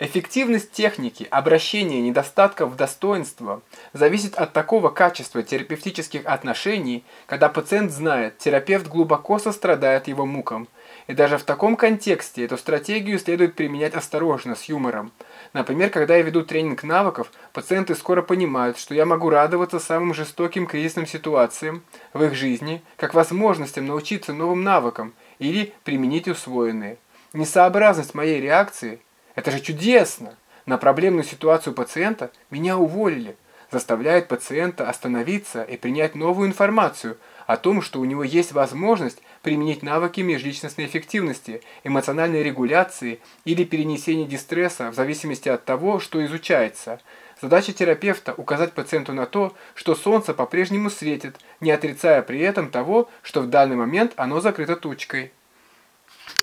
Эффективность техники обращения недостатков в достоинство зависит от такого качества терапевтических отношений, когда пациент знает, терапевт глубоко сострадает его мукам. И даже в таком контексте эту стратегию следует применять осторожно, с юмором. Например, когда я веду тренинг навыков, пациенты скоро понимают, что я могу радоваться самым жестоким кризисным ситуациям в их жизни, как возможностям научиться новым навыкам или применить усвоенные. Несообразность моей реакции – это же чудесно! На проблемную ситуацию пациента меня уволили. Заставляет пациента остановиться и принять новую информацию о том, что у него есть возможность применить навыки межличностной эффективности, эмоциональной регуляции или перенесения дистресса в зависимости от того, что изучается. Задача терапевта – указать пациенту на то, что солнце по-прежнему светит, не отрицая при этом того, что в данный момент оно закрыто тучкой.